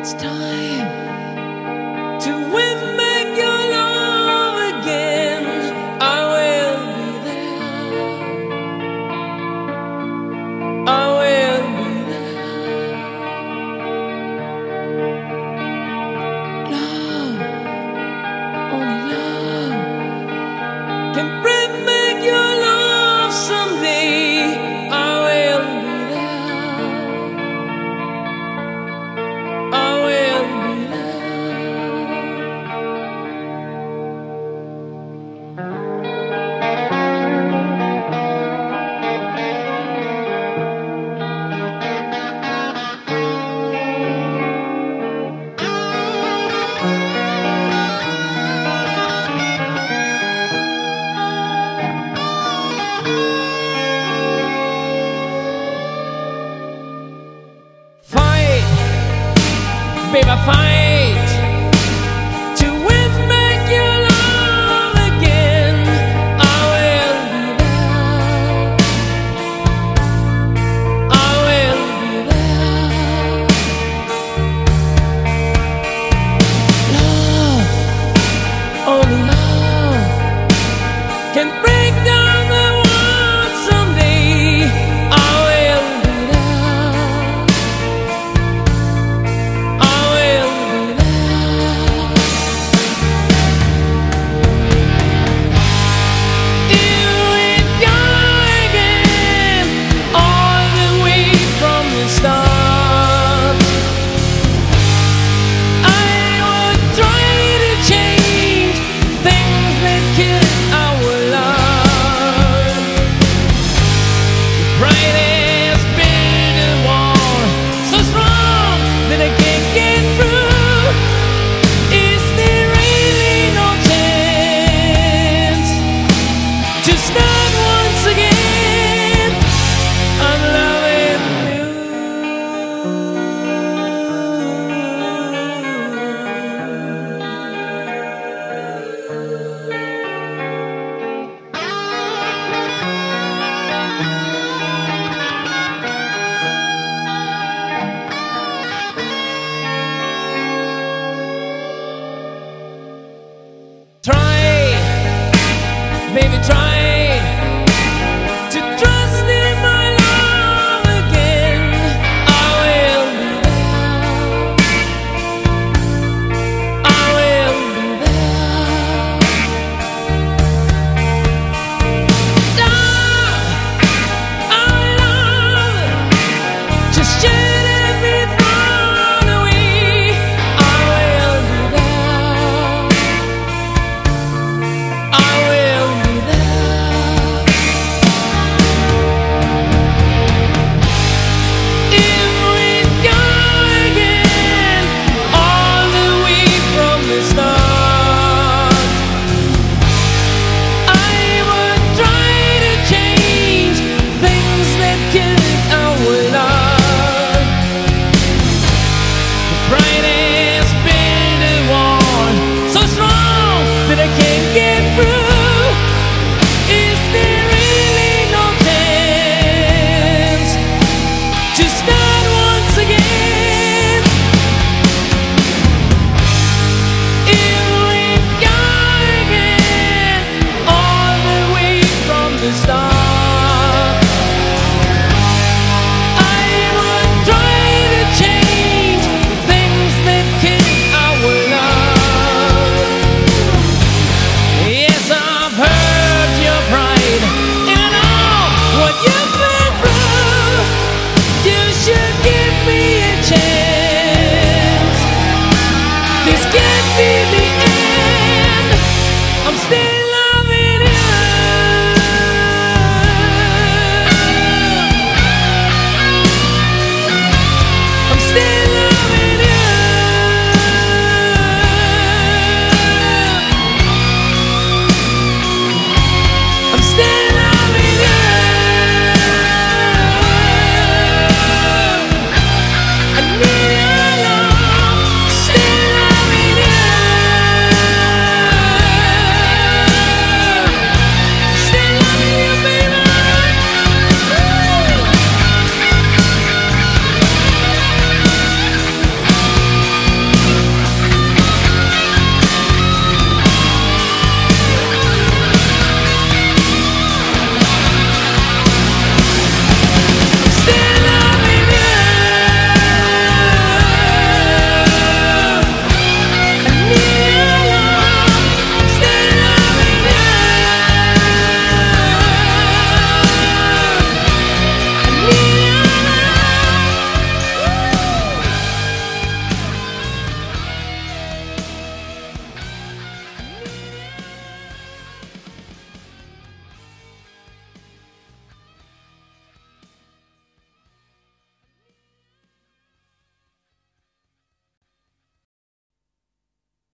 it's time to win make your love again. I will be there. I will be there. Love, only love can bring. paper fight to win back your love again. I will be there. I will be there. Love, only love can bring.